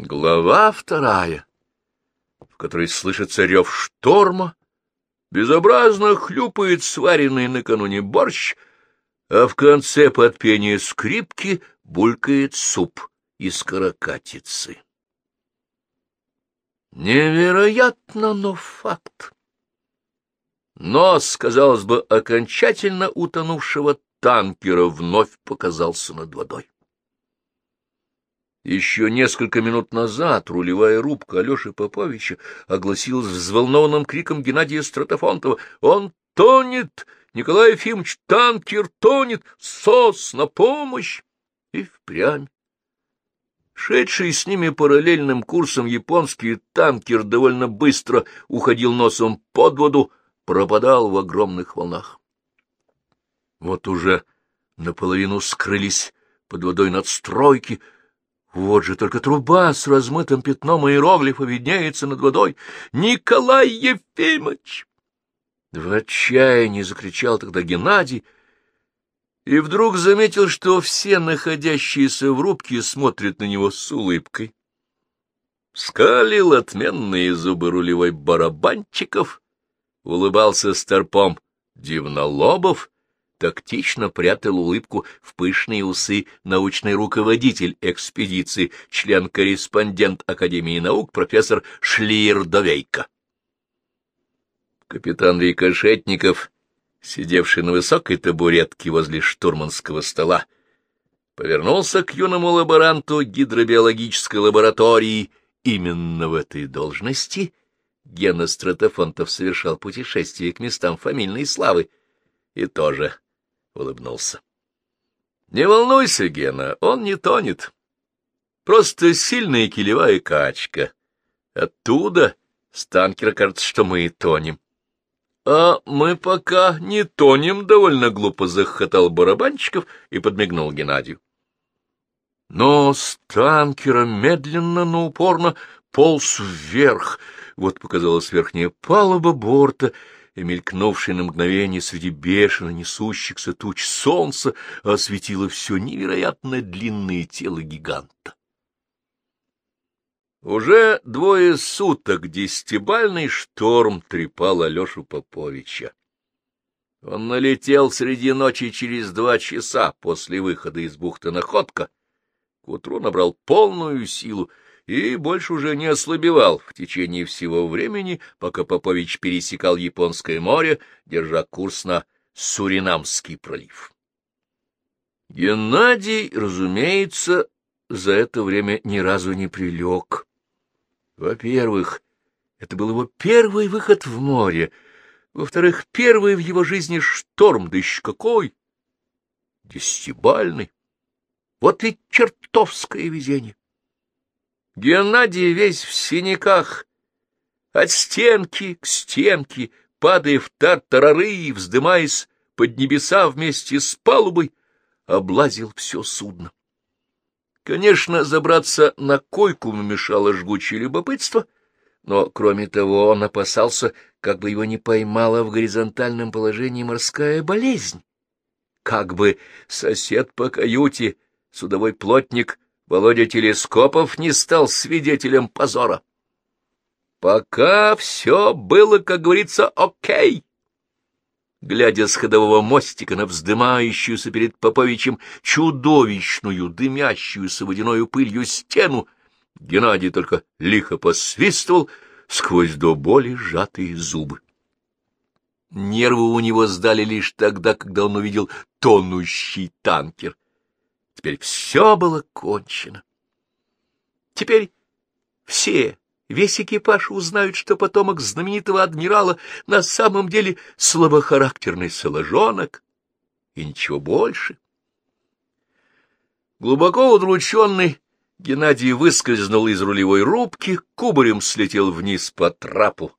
Глава вторая, в которой слышится рев шторма, безобразно хлюпает сваренный накануне борщ, а в конце под пение скрипки булькает суп из каракатицы. Невероятно, но факт. Нос, казалось бы, окончательно утонувшего танкера вновь показался над водой. Еще несколько минут назад рулевая рубка Алеши Поповича огласилась взволнованным криком Геннадия Стратофонтова «Он тонет! Николай Ефимович, танкер тонет! СОС на помощь!» И впрямь. Шедший с ними параллельным курсом японский танкер довольно быстро уходил носом под воду, пропадал в огромных волнах. Вот уже наполовину скрылись под водой надстройки. Вот же только труба с размытым пятном иероглифа виднеется над водой. «Николай Ефимович!» В отчаянии закричал тогда Геннадий, и вдруг заметил, что все находящиеся в рубке смотрят на него с улыбкой. Скалил отменные зубы рулевой барабанчиков, улыбался старпом Дивнолобов, тактично прятал улыбку в пышные усы научный руководитель экспедиции, член-корреспондент Академии наук профессор Шлиер-Довейко. Капитан Рикошетников, сидевший на высокой табуретке возле штурманского стола, повернулся к юному лаборанту гидробиологической лаборатории именно в этой должности — Гена Стратофонтов совершал путешествие к местам фамильной славы и тоже улыбнулся. — Не волнуйся, Гена, он не тонет. Просто сильная килевая качка. Оттуда с танкера кажется, что мы и тонем. — А мы пока не тонем, — довольно глупо захохотал барабанщиков и подмигнул Геннадию. Но с танкера медленно, но упорно полз вверх — вот показалась верхняя палуба борта, и мелькнувшая на мгновение среди бешено несущихся туч солнца осветило все невероятно длинное тело гиганта. Уже двое суток десятибальный шторм трепал Алешу Поповича. Он налетел среди ночи через два часа после выхода из бухты Находка, к утру набрал полную силу и больше уже не ослабевал в течение всего времени, пока Попович пересекал Японское море, держа курс на Суринамский пролив. Геннадий, разумеется, за это время ни разу не прилег. Во-первых, это был его первый выход в море, во-вторых, первый в его жизни шторм, да еще какой! Десятибальный. Вот и чертовское везение! Геннадий весь в синяках, от стенки к стенке, падая в тартарары и вздымаясь под небеса вместе с палубой, облазил все судно. Конечно, забраться на койку мешало жгучее любопытство, но, кроме того, он опасался, как бы его не поймала в горизонтальном положении морская болезнь. Как бы сосед по каюте, судовой плотник, Володя Телескопов не стал свидетелем позора. Пока все было, как говорится, окей. Глядя с ходового мостика на вздымающуюся перед Поповичем чудовищную, дымящуюся водяною пылью стену, Геннадий только лихо посвистывал сквозь до боли сжатые зубы. Нервы у него сдали лишь тогда, когда он увидел тонущий танкер — Теперь все было кончено. Теперь все, весь экипаж узнают, что потомок знаменитого адмирала на самом деле слабохарактерный соложонок и ничего больше. Глубоко удрученный Геннадий выскользнул из рулевой рубки, кубарем слетел вниз по трапу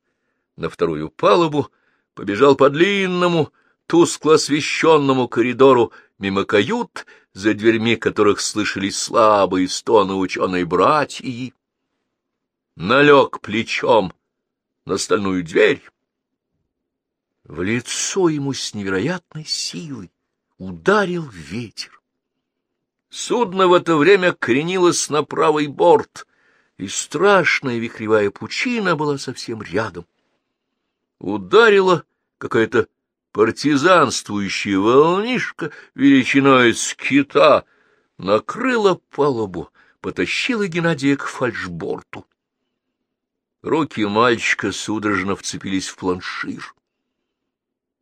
на вторую палубу, побежал по длинному, тускло освещенному коридору мимо кают, за дверьми которых слышались слабые стоны ученой братьи, налег плечом на стальную дверь. В лицо ему с невероятной силой ударил ветер. Судно в это время кренилось на правый борт, и страшная вихревая пучина была совсем рядом. Ударила какая-то партизанствующая волнишка величиной с кита, накрыла палубу, потащила Геннадия к фальшборту. Руки мальчика судорожно вцепились в планшир.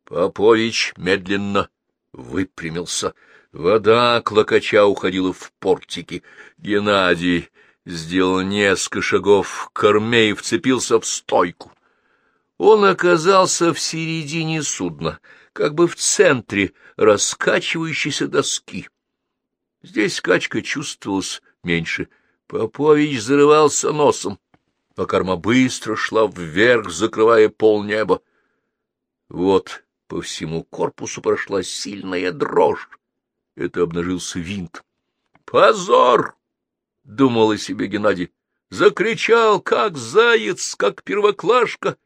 Попович медленно выпрямился. Вода клокоча уходила в портики. Геннадий сделал несколько шагов к корме и вцепился в стойку. Он оказался в середине судна, как бы в центре раскачивающейся доски. Здесь качка чувствовалась меньше. Попович зарывался носом, а корма быстро шла вверх, закрывая полнеба. Вот по всему корпусу прошла сильная дрожь. Это обнажился винт. «Позор!» — думал о себе Геннадий. Закричал, как заяц, как первоклашка.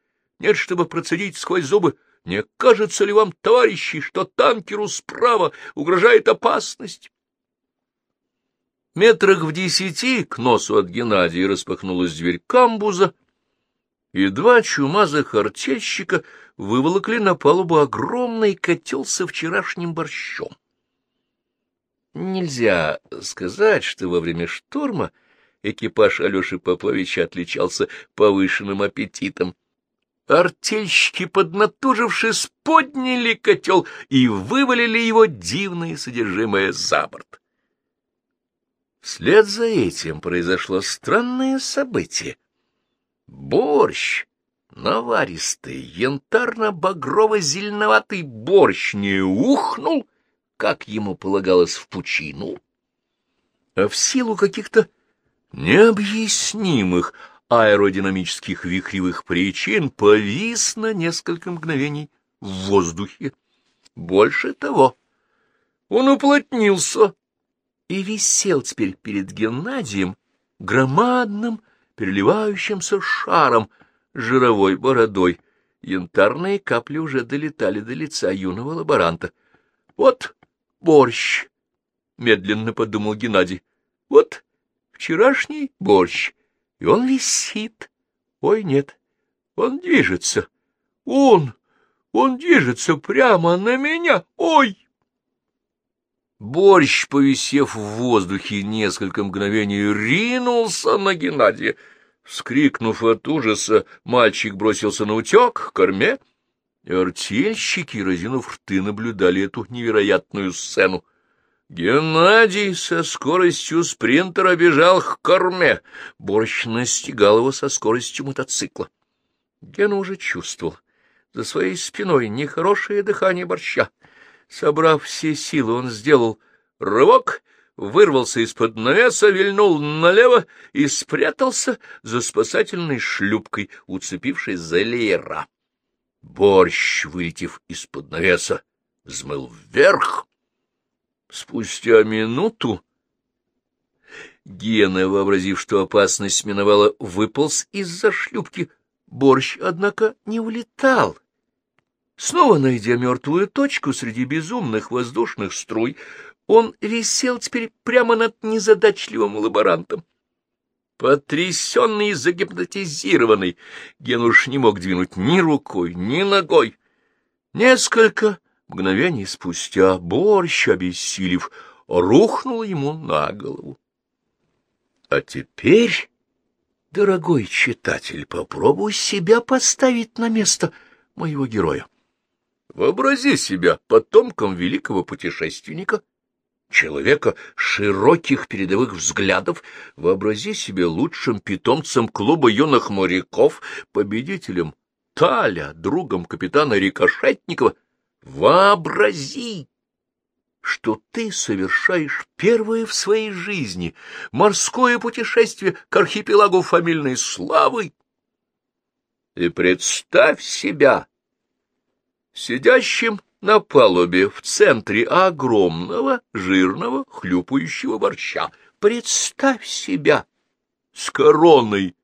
Нет, чтобы процедить сквозь зубы. Не кажется ли вам, товарищи, что танкеру справа угрожает опасность? Метрах в десяти к носу от Геннадия распахнулась дверь камбуза, и два чумазых артельщика выволокли на палубу огромный котел со вчерашним борщом. Нельзя сказать, что во время шторма экипаж Алеши Поповича отличался повышенным аппетитом. Артельщики, поднатужившись, подняли котел и вывалили его дивное содержимое за борт. Вслед за этим произошло странное событие. Борщ, наваристый, янтарно-багрово-зеленоватый борщ не ухнул, как ему полагалось, в пучину, а в силу каких-то необъяснимых аэродинамических вихревых причин повис на несколько мгновений в воздухе. Больше того, он уплотнился и висел теперь перед Геннадием громадным, переливающимся шаром, жировой бородой. Янтарные капли уже долетали до лица юного лаборанта. — Вот борщ, — медленно подумал Геннадий. — Вот вчерашний борщ, и он висит. Ой, нет, он движется. Он, он движется прямо на меня. Ой! Борщ, повисев в воздухе несколько мгновений, ринулся на Геннадия. Вскрикнув от ужаса, мальчик бросился на утек к корме, и артельщики, разинув рты, наблюдали эту невероятную сцену. Геннадий со скоростью спринтера бежал к корме. Борщ настигал его со скоростью мотоцикла. Гена уже чувствовал за своей спиной нехорошее дыхание борща. Собрав все силы, он сделал рывок, вырвался из-под навеса, вильнул налево и спрятался за спасательной шлюпкой, уцепившись за леера. Борщ, вылетев из-под навеса, взмыл вверх. Спустя минуту Гена, вообразив, что опасность миновала, выполз из-за шлюпки. Борщ, однако, не улетал. Снова найдя мертвую точку среди безумных воздушных струй, он висел теперь прямо над незадачливым лаборантом. Потрясенный и загипнотизированный, Генуш не мог двинуть ни рукой, ни ногой. Несколько мгновений спустя борщ, обессилев, рухнул ему на голову. А теперь, дорогой читатель, попробуй себя поставить на место моего героя. Вообрази себя потомком великого путешественника, человека широких передовых взглядов, вообрази себя лучшим питомцем клуба юных моряков, победителем Таля, другом капитана Рикошетникова. Вообрази, что ты совершаешь первое в своей жизни морское путешествие к архипелагу фамильной славы. И представь себя сидящим на палубе в центре огромного, жирного, хлюпающего борща. Представь себя с короной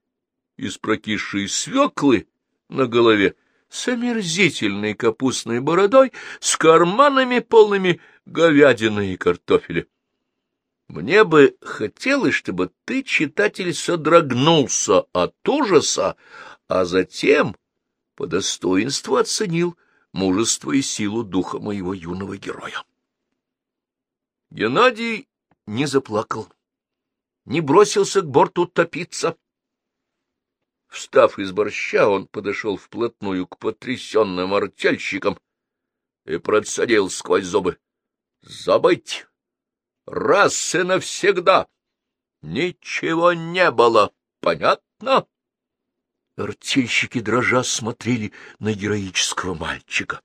из прокисшей свеклы на голове, с омерзительной капустной бородой, с карманами полными говядины и картофеля. Мне бы хотелось, чтобы ты, читатель, содрогнулся от ужаса, а затем по достоинству оценил мужество и силу духа моего юного героя. Геннадий не заплакал, не бросился к борту топиться. Встав из борща, он подошел вплотную к потрясенным артельщикам и процедил сквозь зубы. — Забыть! Раз и навсегда! Ничего не было, понятно? Артельщики дрожа смотрели на героического мальчика.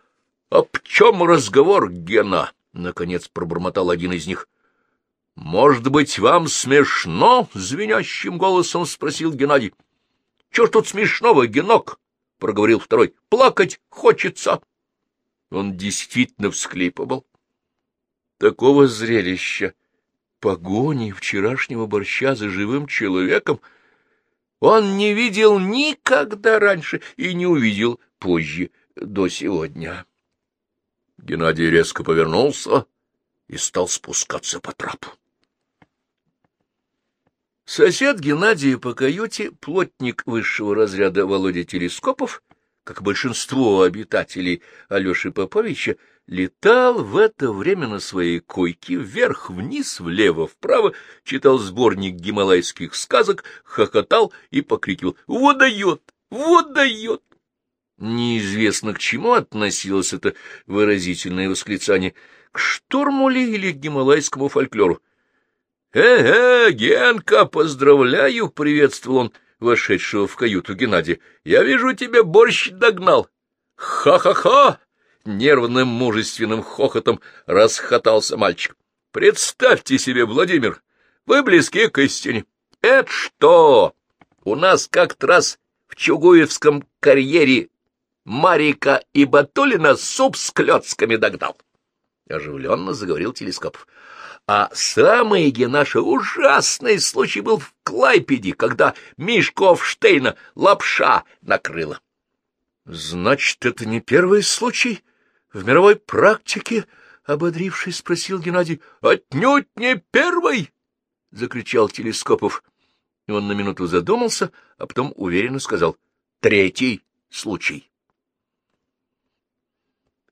— Об чем разговор, Гена? — наконец пробормотал один из них. — Может быть, вам смешно? — звенящим голосом спросил Геннадий. — Чего ж тут смешного, Генок? — проговорил второй. — Плакать хочется. Он действительно всхлипывал. Такого зрелища, погони вчерашнего борща за живым человеком, он не видел никогда раньше и не увидел позже, до сегодня. Геннадий резко повернулся и стал спускаться по трапу. Сосед Геннадия по каюте, плотник высшего разряда Володя Телескопов, как большинство обитателей Алеши Поповича, летал в это время на своей койке вверх-вниз, влево-вправо, читал сборник гималайских сказок, хохотал и покрикивал «Вот дает! Вот дает!» Неизвестно, к чему относилось это выразительное восклицание, к штурму ли или к гималайскому фольклору. «Э-э, Генка, поздравляю!» — приветствовал он вошедшего в каюту Геннадия. «Я вижу, тебя борщ догнал!» «Ха-ха-ха!» — нервным мужественным хохотом расхотался мальчик. «Представьте себе, Владимир, вы близки к истине. Это что? У нас как-то раз в Чугуевском карьере Марика и Батулина суп с клетками догнал!» Оживленно заговорил Телескопов. А самый, Генаша, ужасный случай был в Клайпеде, когда Мишков Штейна лапша накрыла. — Значит, это не первый случай в мировой практике? — ободрившись, спросил Геннадий. — Отнюдь не первый! — закричал Телескопов. И он на минуту задумался, а потом уверенно сказал. — Третий случай.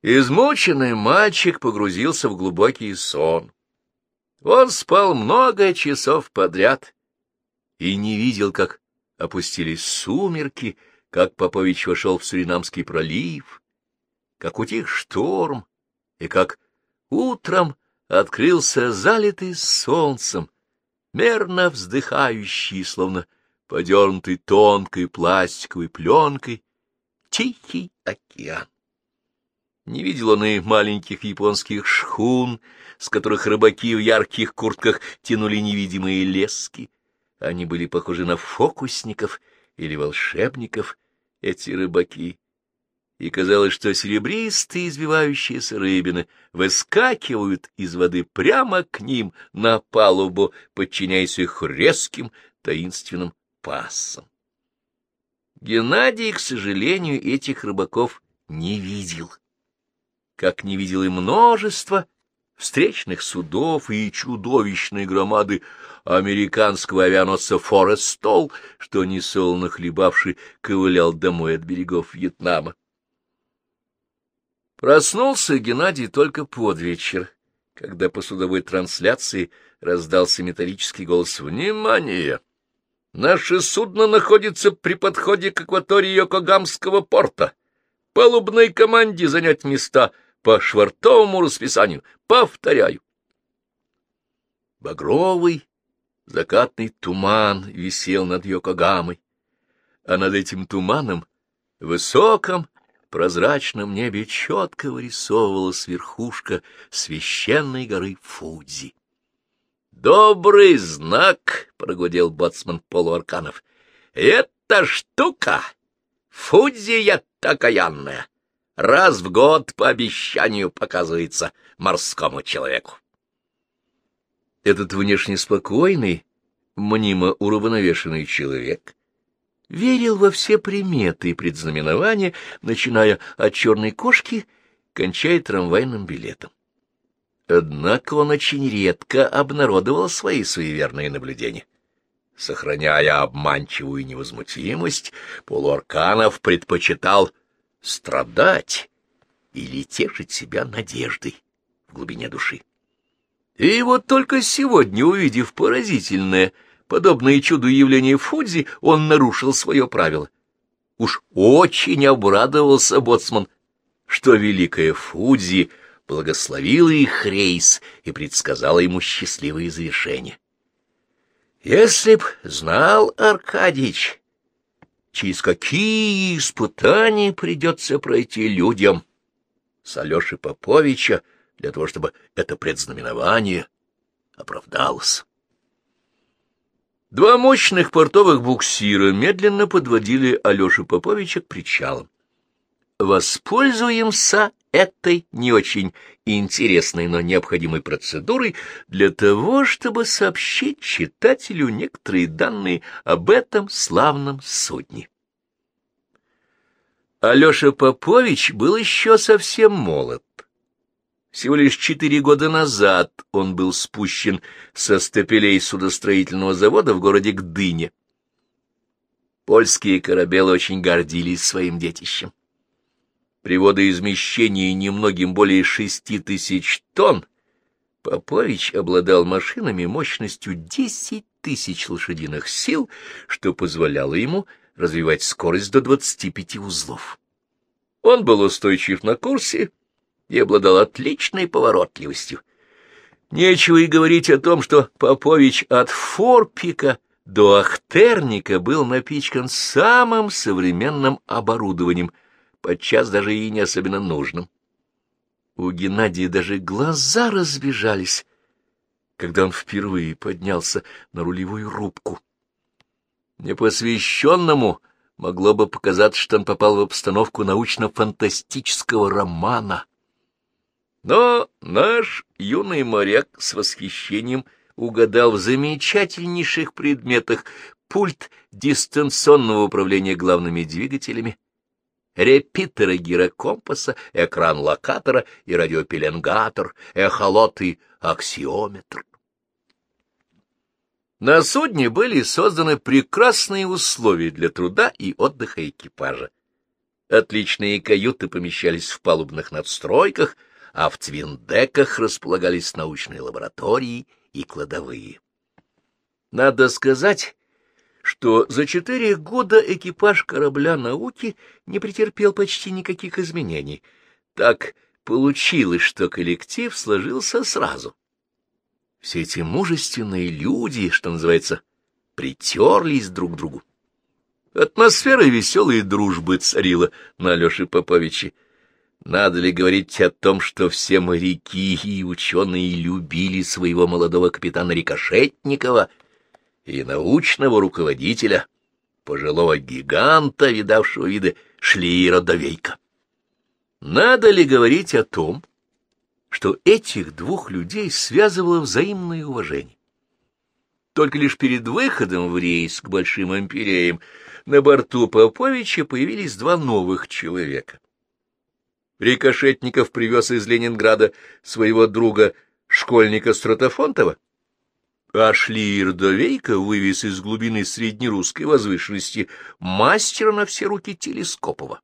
Измученный мальчик погрузился в глубокий сон. Он спал много часов подряд и не видел, как опустились сумерки, как Попович вошел в Суринамский пролив, как утих шторм, и как утром открылся залитый солнцем, мерно вздыхающий, словно подернутый тонкой пластиковой пленкой, тихий океан. Не видел он и маленьких японских шхун, с которых рыбаки в ярких куртках тянули невидимые лески. Они были похожи на фокусников или волшебников, эти рыбаки. И казалось, что серебристые извивающиеся рыбины выскакивают из воды прямо к ним на палубу, подчиняясь их резким таинственным пассам. Геннадий, к сожалению, этих рыбаков не видел как не видел и множество встречных судов и чудовищной громады американского авианосца «Форестол», что несолоно хлебавший ковылял домой от берегов Вьетнама. Проснулся Геннадий только под вечер, когда по судовой трансляции раздался металлический голос «Внимание! Наше судно находится при подходе к акватории Йокогамского порта. Палубной команде занять места — по швартовому расписанию. Повторяю. Багровый закатный туман висел над Йокогамой, а над этим туманом высоком прозрачном небе четко вырисовывалась верхушка священной горы Фудзи. «Добрый знак!» — прогудел боцман полуарканов. «Эта штука! Фудзи такаянная! Раз в год по обещанию показывается морскому человеку. Этот внешне спокойный, мнимо уравновешенный человек верил во все приметы и предзнаменования, начиная от черной кошки, кончая трамвайным билетом. Однако он очень редко обнародовал свои суеверные наблюдения. Сохраняя обманчивую невозмутимость, полуарканов предпочитал страдать или тешить себя надеждой в глубине души. И вот только сегодня, увидев поразительное, подобное чуду явление Фудзи, он нарушил свое правило. Уж очень обрадовался боцман, что великая Фудзи — благословила их рейс и предсказала ему счастливое завершение. Если б знал Аркадьич, через какие испытания придется пройти людям с Алеши Поповича для того, чтобы это предзнаменование оправдалось. Два мощных портовых буксира медленно подводили Алешу Поповича к причалам. Воспользуемся этой не очень интересной, но необходимой процедурой для того, чтобы сообщить читателю некоторые данные об этом славном судне. Алеша Попович был еще совсем молод. Всего лишь четыре года назад он был спущен со стапелей судостроительного завода в городе Гдыне. Польские корабелы очень гордились своим детищем. При водоизмещении немногим более шести тысяч тонн Попович обладал машинами мощностью десять тысяч лошадиных сил, что позволяло ему развивать скорость до двадцати пяти узлов. Он был устойчив на курсе и обладал отличной поворотливостью. Нечего и говорить о том, что Попович от Форпика до Ахтерника был напичкан самым современным оборудованием — подчас даже и не особенно нужным. У Геннадия даже глаза разбежались, когда он впервые поднялся на рулевую рубку. Непосвященному могло бы показаться, что он попал в обстановку научно-фантастического романа. Но наш юный моряк с восхищением угадал в замечательнейших предметах пульт дистанционного управления главными двигателями, репитеры гирокомпаса, экран локатора и радиопеленгатор, эхолот и аксиометр. На судне были созданы прекрасные условия для труда и отдыха экипажа. Отличные каюты помещались в палубных надстройках, а в твиндеках располагались научные лаборатории и кладовые. Надо сказать, что за четыре года экипаж корабля науки не претерпел почти никаких изменений. Так получилось, что коллектив сложился сразу. Все эти мужественные люди, что называется, притерлись друг к другу. Атмосфера веселой дружбы царила на Алёше Поповиче. Надо ли говорить о том, что все моряки и ученые любили своего молодого капитана Рикошетникова — и научного руководителя, пожилого гиганта, видавшего виды Шлиера Довейка. Надо ли говорить о том, что этих двух людей связывало взаимное уважение? Только лишь перед выходом в рейс к Большим Империям на борту Поповича появились два новых человека. Рикошетников привез из Ленинграда своего друга, школьника Стратофонтова, а Шлиер-Довейко вывез из глубины среднерусской возвышенности мастера на все руки Телескопова.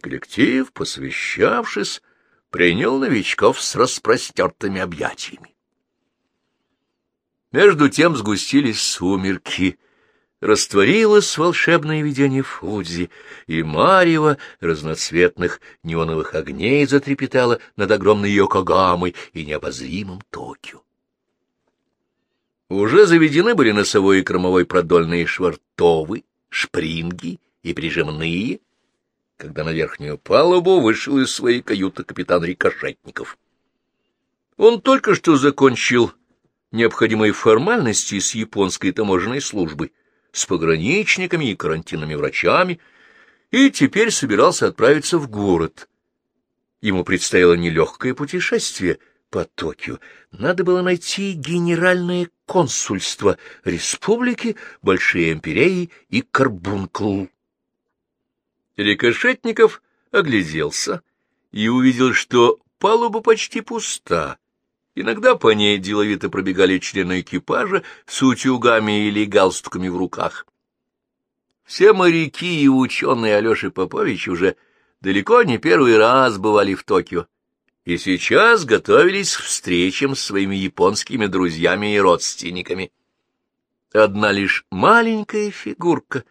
Коллектив, посвящавшись, принял новичков с распростертыми объятиями. Между тем сгустились сумерки, растворилось волшебное видение Фудзи, и марево разноцветных неоновых огней затрепетало над огромной Йокогамой и необозримым Токио. Уже заведены были носовой и кормовой продольные швартовы, шпринги и прижимные, когда на верхнюю палубу вышел из своей каюты капитан Рикошетников. Он только что закончил необходимые формальности с японской таможенной службой, с пограничниками и карантинными врачами, и теперь собирался отправиться в город. Ему предстояло нелегкое путешествие — по Токио, надо было найти генеральное консульство республики, Большие империи и Карбункл. Рикошетников огляделся и увидел, что палуба почти пуста. Иногда по ней деловито пробегали члены экипажа с утюгами или галстуками в руках. Все моряки и ученые Алеши Попович уже далеко не первый раз бывали в Токио, и сейчас готовились к встречам с своими японскими друзьями и родственниками. Одна лишь маленькая фигурка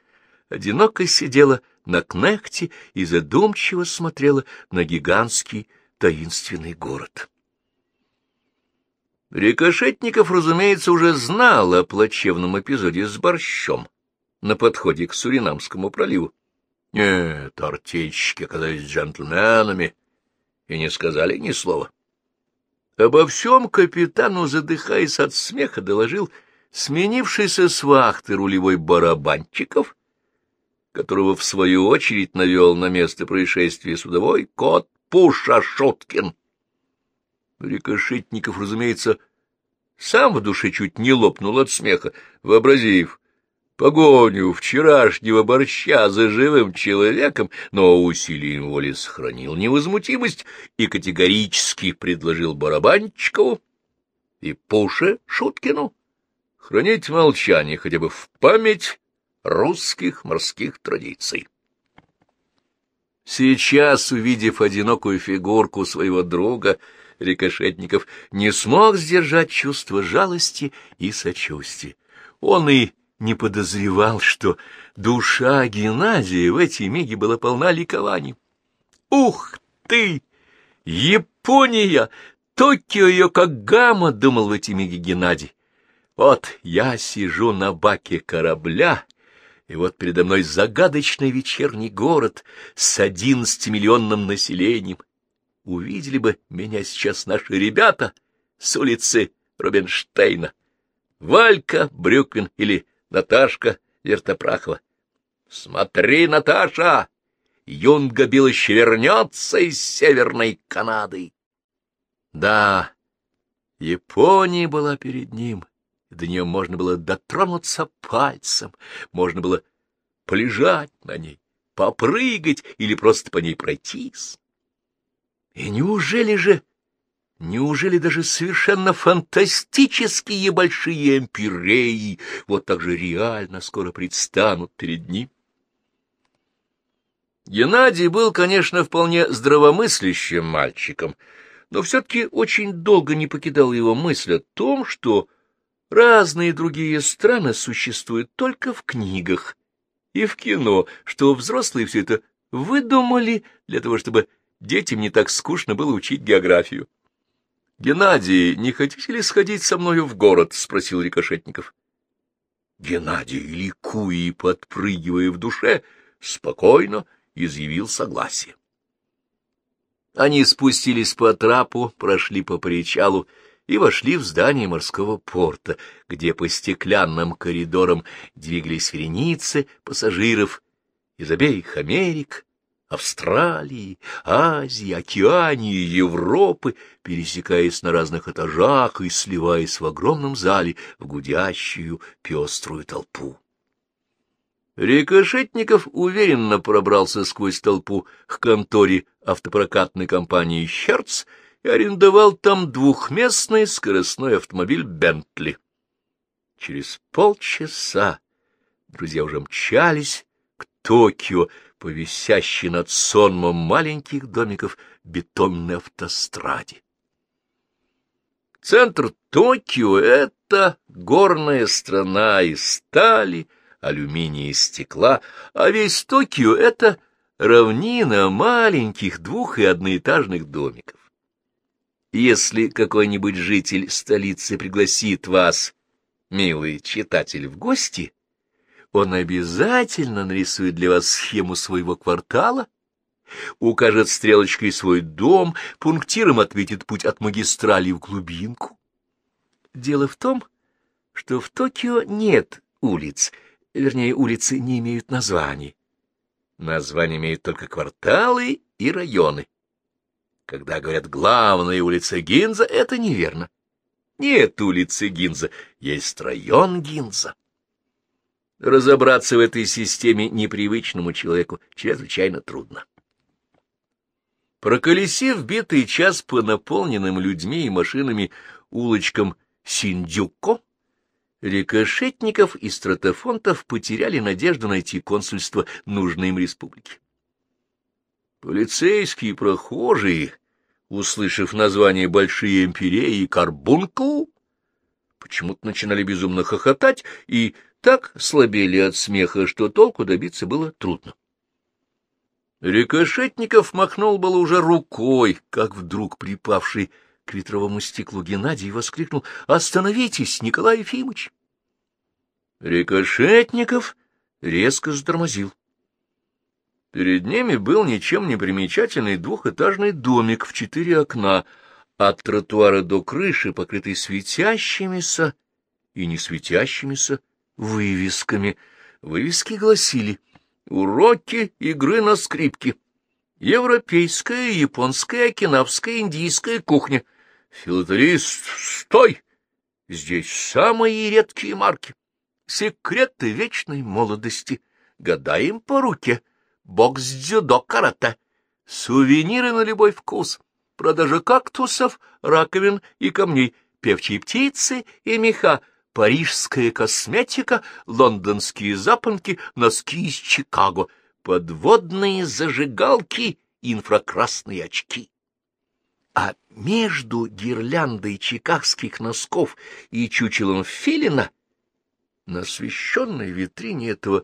одиноко сидела на кнехте и задумчиво смотрела на гигантский таинственный город. Рикошетников, разумеется, уже знал о плачевном эпизоде с борщом на подходе к Суринамскому проливу. Нет, артельщики оказались джентльменами и не сказали ни слова. Обо всем капитану, задыхаясь от смеха, доложил сменившийся с вахты рулевой барабанчиков, которого, в свою очередь, навел на место происшествия судовой кот Пуша Шуткин. Рикошетников, разумеется, сам в душе чуть не лопнул от смеха, вообразив погоню вчерашнего борща за живым человеком, но усилием воли сохранил невозмутимость и категорически предложил Барабанчикову и Пуше Шуткину хранить молчание хотя бы в память русских морских традиций. Сейчас, увидев одинокую фигурку своего друга, Рикошетников не смог сдержать чувство жалости и сочувствия. Он и не подозревал, что душа Геннадия в эти миги была полна ликований. «Ух ты! Япония! Токио ее как гамма!» — думал в эти миги Геннадий. «Вот я сижу на баке корабля, и вот передо мной загадочный вечерний город с одиннадцатимиллионным населением. Увидели бы меня сейчас наши ребята с улицы Рубинштейна. Валька Брюквин или Наташка Вертопрахова. Смотри, Наташа, Юнга Билыч вернется из Северной Канады. Да, Япония была перед ним, до нее можно было дотронуться пальцем, можно было полежать на ней, попрыгать или просто по ней пройтись. И неужели же Неужели даже совершенно фантастические большие эмпиреи вот так же реально скоро предстанут перед ним? Геннадий был, конечно, вполне здравомыслящим мальчиком, но все-таки очень долго не покидала его мысль о том, что разные другие страны существуют только в книгах и в кино, что взрослые все это выдумали для того, чтобы детям не так скучно было учить географию. — Геннадий, не хотите ли сходить со мною в город? — спросил Рикошетников. Геннадий, ликуя и подпрыгивая в душе, спокойно изъявил согласие. Они спустились по трапу, прошли по причалу и вошли в здание морского порта, где по стеклянным коридорам двигались вереницы пассажиров из обеих Америк, Австралии, Азии, Океании, Европы, пересекаясь на разных этажах и сливаясь в огромном зале в гудящую пеструю толпу. Рикошетников уверенно пробрался сквозь толпу к конторе автопрокатной компании «Херц» и арендовал там двухместный скоростной автомобиль «Бентли». Через полчаса друзья уже мчались Токио, по висящей над сонмом маленьких домиков бетонной автостраде. Центр Токио — это горная страна из стали, алюминия и стекла, а весь Токио — это равнина маленьких двух- и одноэтажных домиков. Если какой-нибудь житель столицы пригласит вас, милый читатель, в гости, он обязательно нарисует для вас схему своего квартала, укажет стрелочкой свой дом, пунктиром ответит путь от магистрали в глубинку. Дело в том, что в Токио нет улиц, вернее, улицы не имеют названий. Названия имеют только кварталы и районы. Когда говорят «главная улица Гинза», это неверно. Нет улицы Гинза, есть район Гинза. Разобраться в этой системе непривычному человеку чрезвычайно трудно. Проколесив битый час по наполненным людьми и машинами улочкам Синдюко, рикошетников и стратофонтов потеряли надежду найти консульство нужной им республики. Полицейские прохожие, услышав название «Большие империи» и «Карбункл», почему-то начинали безумно хохотать и так слабели от смеха, что толку добиться было трудно. Рикошетников махнул было уже рукой, как вдруг припавший к ветровому стеклу Геннадий воскликнул «Остановитесь, Николай Ефимович!» Рикошетников резко затормозил. Перед ними был ничем не примечательный двухэтажный домик в четыре окна, от тротуара до крыши, покрытый светящимися и не светящимися вывесками. Вывески гласили «Уроки игры на скрипке», «Европейская, японская, окинавская, индийская кухня», «Филателист, стой! Здесь самые редкие марки, секреты вечной молодости, гадаем по руке, бокс, дзюдо, карате, сувениры на любой вкус» продажа кактусов, раковин и камней, певчие птицы и меха, парижская косметика, лондонские запонки, носки из Чикаго, подводные зажигалки, инфракрасные очки. А между гирляндой чикагских носков и чучелом филина на освещенной витрине этого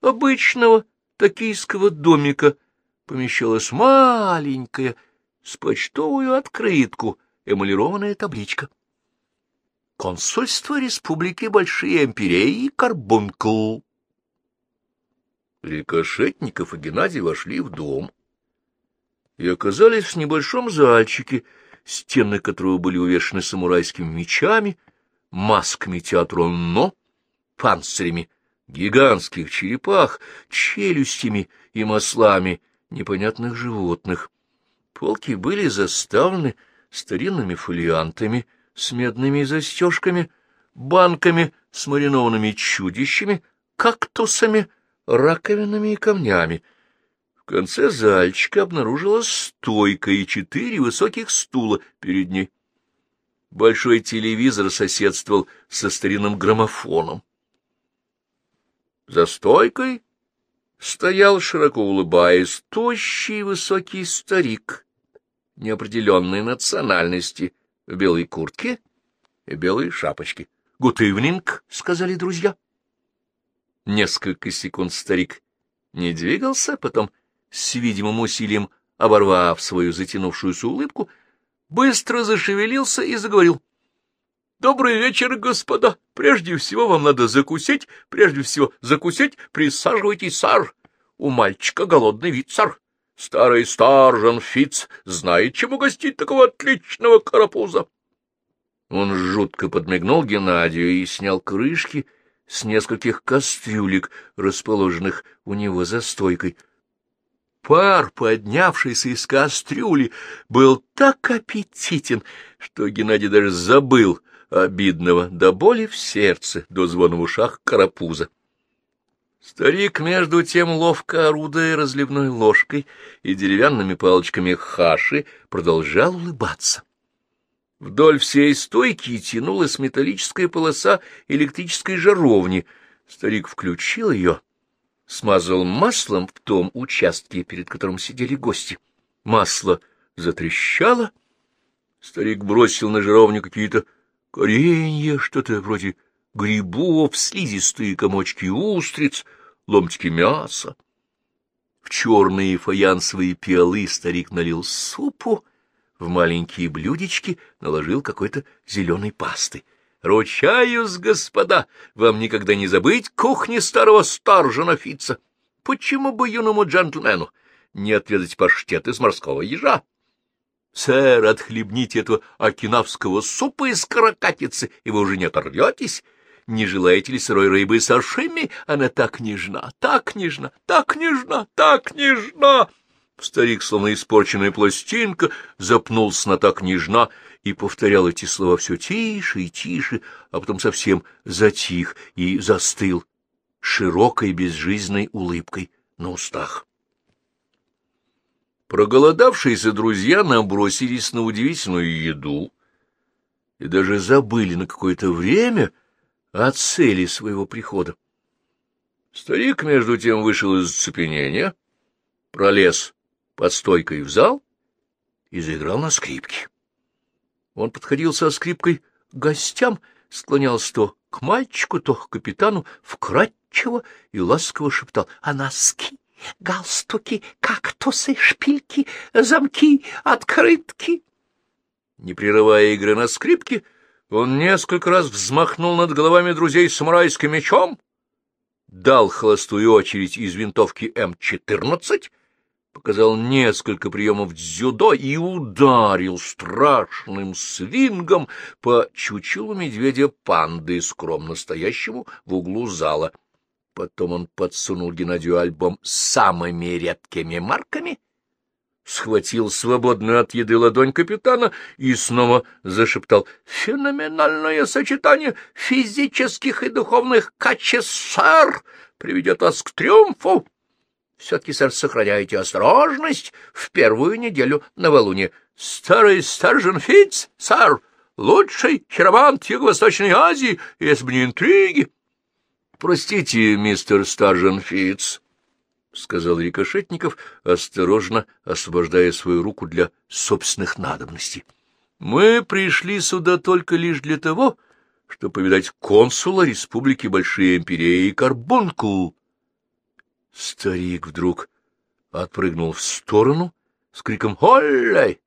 обычного токийского домика помещалась маленькая с почтовую открытку эмалированная табличка. Консульство Республики Большие Империи Карбункл. Рикошетников и Геннадий вошли в дом и оказались в небольшом зальчике, стены которого были увешаны самурайскими мечами, масками театра «Но», панцирями, гигантских черепах, челюстями и маслами непонятных животных. Полки были заставлены старинными фолиантами с медными застежками, банками с маринованными чудищами, кактусами, раковинами и камнями. В конце зальчика обнаружилась стойка и четыре высоких стула перед ней. Большой телевизор соседствовал со старинным граммофоном. За стойкой стоял, широко улыбаясь, тощий высокий старик неопределенной национальности, в белой куртке и белой шапочке. «Good evening», — сказали друзья. Несколько секунд старик не двигался, потом, с видимым усилием оборвав свою затянувшуюся улыбку, быстро зашевелился и заговорил. «Добрый вечер, господа! Прежде всего вам надо закусить, прежде всего закусить, присаживайтесь, сар. У мальчика голодный вид, сар. Старый старжан Фиц знает, чем угостить такого отличного карапуза. Он жутко подмигнул Геннадию и снял крышки с нескольких кастрюлек, расположенных у него за стойкой. Пар, поднявшийся из кастрюли, был так аппетитен, что Геннадий даже забыл обидного до боли в сердце, до звона в ушах карапуза. Старик, между тем, ловко орудуя разливной ложкой и деревянными палочками хаши, продолжал улыбаться. Вдоль всей стойки тянулась металлическая полоса электрической жаровни. Старик включил ее, смазал маслом в том участке, перед которым сидели гости. Масло затрещало. Старик бросил на жаровню какие-то коренья, что-то вроде грибов, слизистые комочки устриц, ломтики мяса. В черные фаянсовые пиалы старик налил супу, в маленькие блюдечки наложил какой-то зеленой пасты. «Ручаюсь, господа, вам никогда не забыть кухни старого старжена Фица. Почему бы юному джентльмену не отведать паштет из морского ежа?» «Сэр, отхлебните этого окинавского супа из каракатицы, и вы уже не оторветесь. Не желаете ли сырой рыбы с ашими? Она так нежна, так нежна, так нежна, так нежна!» Старик, словно испорченная пластинка, запнулся на так нежна и повторял эти слова все тише и тише, а потом совсем затих и застыл широкой безжизненной улыбкой на устах. Проголодавшиеся друзья набросились на удивительную еду и даже забыли на какое-то время о цели своего прихода. Старик, между тем, вышел из оцепенения, пролез под стойкой в зал и заиграл на скрипке. Он подходил со скрипкой к гостям, склонялся то к мальчику, то к капитану, вкрадчиво и ласково шептал «А носки, галстуки, кактусы, шпильки, замки, открытки!» Не прерывая игры на скрипке, он несколько раз взмахнул над головами друзей самурайским мечом, дал холостую очередь из винтовки М-14, показал несколько приемов дзюдо и ударил страшным свингом по чучелу медведя-панды, скромно стоящему в углу зала. Потом он подсунул Геннадию альбом с самыми редкими марками, схватил свободную от еды ладонь капитана и снова зашептал «Феноменальное сочетание физических и духовных качеств, сэр, приведет вас к триумфу!» Все-таки, сэр, сохраняйте осторожность в первую неделю новолуния. Старый Стержен Фитц, сэр, лучший хиромант Юго-Восточной Азии, если бы не интриги. — Простите, мистер Старжен Фитц, — сказал Рикошетников, осторожно освобождая свою руку для собственных надобностей. — Мы пришли сюда только лишь для того, чтобы повидать консула Республики Большие Империи и Карбункул. Старик вдруг отпрыгнул в сторону с криком «Холлей!»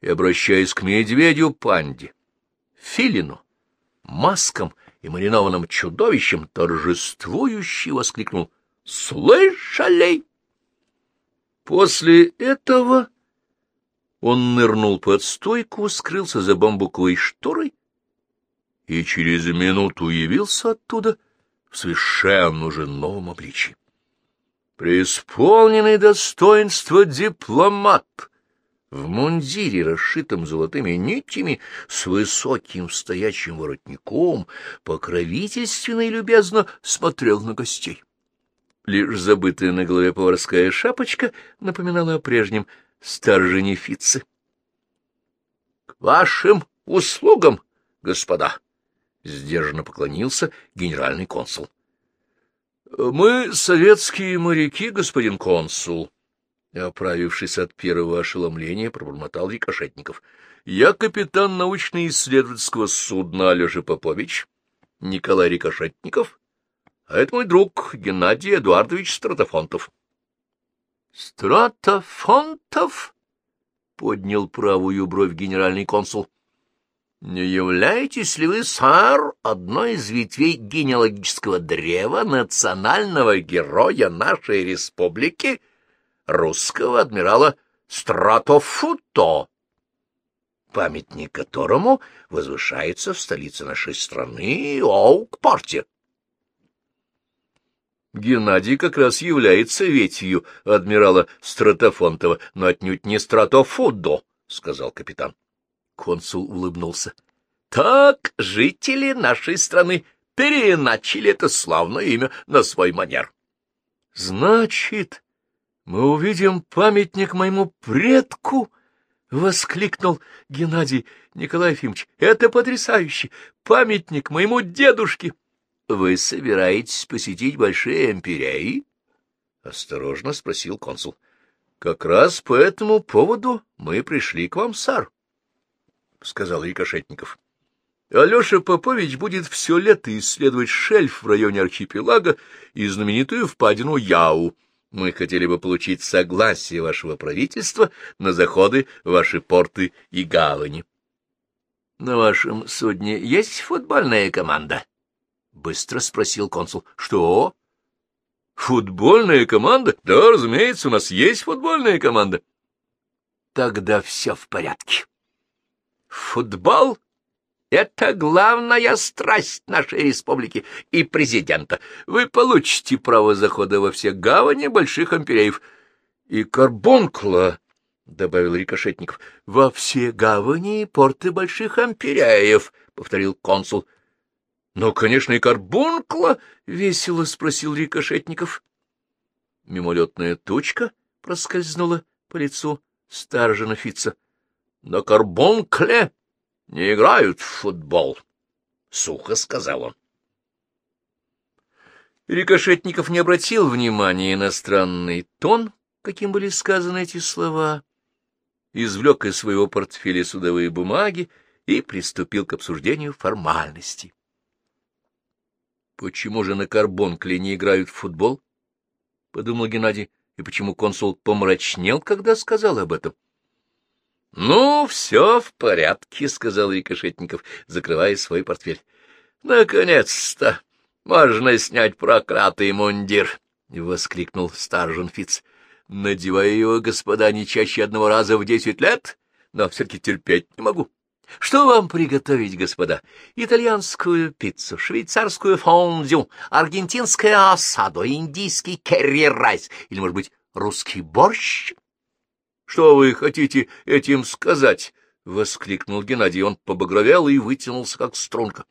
и, обращаясь к медведю панде, филину, маскам и маринованным чудовищем, торжествующе воскликнул «Слышали!» После этого он нырнул под стойку, скрылся за бамбуковой шторой и через минуту явился оттуда в совершенно уже новом обличии преисполненный достоинства дипломат, в мундире, расшитом золотыми нитями, с высоким стоячим воротником, покровительственно и любезно смотрел на гостей. Лишь забытая на голове поварская шапочка напоминала о прежнем старжине Фитце. — К вашим услугам, господа! — сдержанно поклонился генеральный консул. — Мы советские моряки, господин консул, — оправившись от первого ошеломления, пробормотал Рикошетников. — Я капитан научно-исследовательского судна Алеша Попович, Николай Рикошетников, а это мой друг Геннадий Эдуардович Стратофонтов. — Стратофонтов? — поднял правую бровь генеральный консул. — не являетесь ли вы, сэр, одной из ветвей генеалогического древа национального героя нашей республики, русского адмирала Стратофуто, памятник которому возвышается в столице нашей страны Оук-Порте? Геннадий как раз является ветвью адмирала Стратофонтова, но отнюдь не Стратофудо, — сказал капитан. Консул улыбнулся. — Так жители нашей страны переначали это славное имя на свой манер. — Значит, мы увидим памятник моему предку? — воскликнул Геннадий Николай Ефимович. — Это потрясающе! Памятник моему дедушке! — Вы собираетесь посетить большие империи? — осторожно спросил консул. — Как раз по этому поводу мы пришли к вам, сэр. — сказал Рикошетников. Алеша Попович будет все лето исследовать шельф в районе архипелага и знаменитую впадину Яу. Мы хотели бы получить согласие вашего правительства на заходы в ваши порты и гавани. — На вашем судне есть футбольная команда? — быстро спросил консул. — Что? — Футбольная команда? Да, разумеется, у нас есть футбольная команда. — Тогда все в порядке. Футбол — это главная страсть нашей республики и президента. Вы получите право захода во все гавани больших империев. И карбункла, — добавил Рикошетников, — во все гавани и порты больших империев, — повторил консул. — Ну, конечно, и карбункла, — весело спросил Рикошетников. Мимолетная тучка проскользнула по лицу старжена Фица. — На карбонкле не играют в футбол, — сухо сказал он. Рикошетников не обратил внимания на странный тон, каким были сказаны эти слова, извлек из своего портфеля судовые бумаги и приступил к обсуждению формальностей. Почему же на Карбонкле не играют в футбол? — подумал Геннадий. И почему консул помрачнел, когда сказал об этом? — Ну, все в порядке, — сказал Рикошетников, закрывая свой портфель. — Наконец-то можно снять проклятый мундир! — воскликнул Старжен Фиц. — Надеваю его, господа, не чаще одного раза в десять лет, но все-таки терпеть не могу. Что вам приготовить, господа? Итальянскую пиццу, швейцарскую фондю, аргентинское асадо, индийский керри-райс или, может быть, русский борщ? — Что вы хотите этим сказать? — воскликнул Геннадий. Он побагровел и вытянулся, как струнка.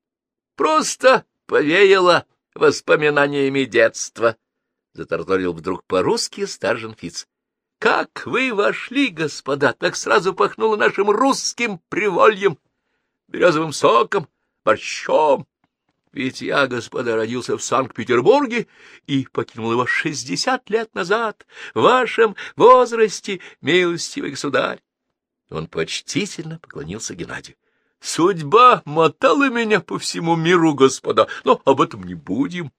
— Просто повеяло воспоминаниями детства, — затарторил вдруг по-русски Старжен Фиц. Как вы вошли, господа, так сразу пахнуло нашим русским привольем, березовым соком, борщом. Ведь я, господа, родился в Санкт-Петербурге и покинул его шестьдесят лет назад, в вашем возрасте, милостивый государь. Он почтительно поклонился Геннадию. Судьба мотала меня по всему миру, господа, но об этом не будем.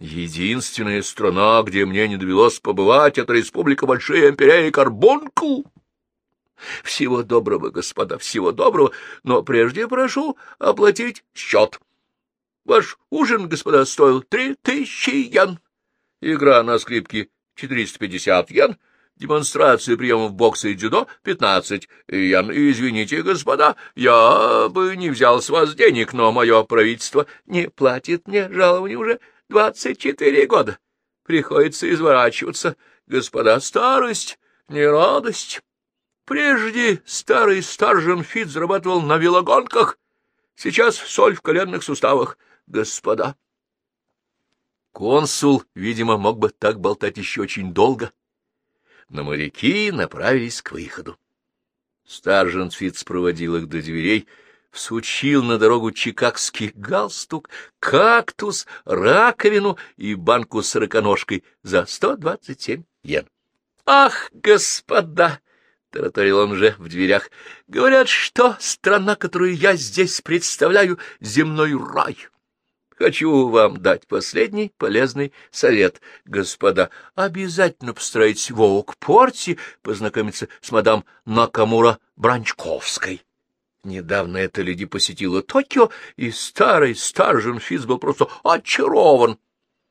Единственная страна, где мне не довелось побывать, — это Республика Большая Империя Карбонкл. Всего доброго, господа, всего доброго, но прежде прошу оплатить счет. Ваш ужин, господа, стоил три тысячи йен. Игра на скрипке — четыреста пятьдесят йен, демонстрация приемов бокса и дзюдо — пятнадцать йен. Извините, господа, я бы не взял с вас денег, но мое правительство не платит мне жалования уже Двадцать четыре года. Приходится изворачиваться. Господа, старость, не радость. Прежде старый Старжен Фит зарабатывал на велогонках. Сейчас соль в коленных суставах. Господа. Консул, видимо, мог бы так болтать еще очень долго. Но моряки направились к выходу. Старжен Фитц проводил их до дверей, всучил на дорогу чикагский галстук, кактус, раковину и банку с сороконожкой за сто двадцать семь йен. — Ах, господа! — тараторил он же в дверях. — Говорят, что страна, которую я здесь представляю, — земной рай. Хочу вам дать последний полезный совет, господа. Обязательно постарайтесь в Оукпорте познакомиться с мадам Накамура Бранчковской. Недавно эта леди посетила Токио, и старый Старжен Фиц был просто очарован.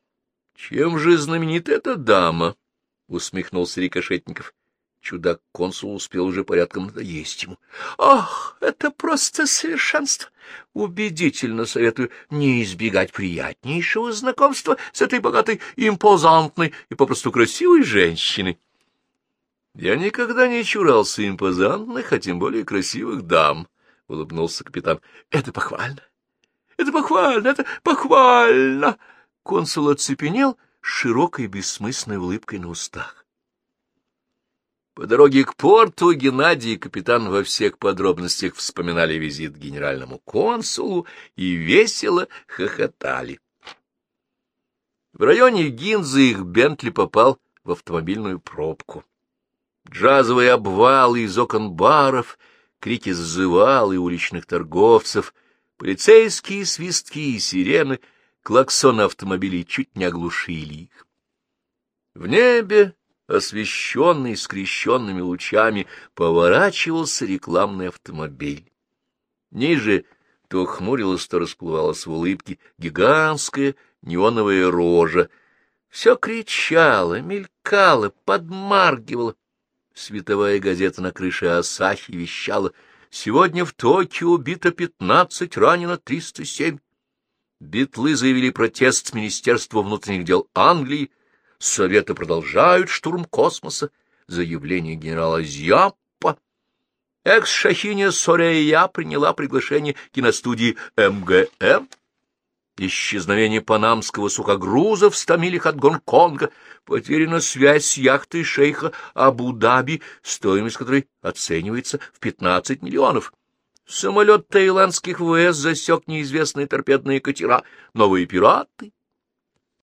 — Чем же знаменита эта дама? — усмехнулся Рикошетников. Чудак-консул успел уже порядком надоесть ему. — Ах, это просто совершенство! Убедительно советую не избегать приятнейшего знакомства с этой богатой, импозантной и попросту красивой женщиной. Я никогда не чурался импозантных, а тем более красивых дам, — улыбнулся капитан. — Это похвально! Это похвально! Это похвально! Консул оцепенел широкой бессмысленной улыбкой на устах. По дороге к порту Геннадий и капитан во всех подробностях вспоминали визит к генеральному консулу и весело хохотали. В районе Гинзы их Бентли попал в автомобильную пробку. Джазовые обвалы из окон баров — крики зазывал и уличных торговцев, полицейские свистки и сирены, клаксоны автомобилей чуть не оглушили их. В небе, освещенный скрещенными лучами, поворачивался рекламный автомобиль. Ниже то хмурилась, то расплывалась в улыбке гигантская неоновая рожа. Все кричало, мелькало, подмаргивало. Световая газета на крыше Асахи вещала «Сегодня в Токио убито пятнадцать, ранено триста семь». Битлы заявили протест Министерства внутренних дел Англии. Советы продолжают штурм космоса. Заявление генерала Зяппа. Экс-шахиня Сорея приняла приглашение киностудии МГМ. Исчезновение панамского сухогруза в ста от Гонконга, потеряна связь с яхтой шейха Абу-Даби, стоимость которой оценивается в 15 миллионов. Самолет таиландских ВС засек неизвестные торпедные катера, новые пираты,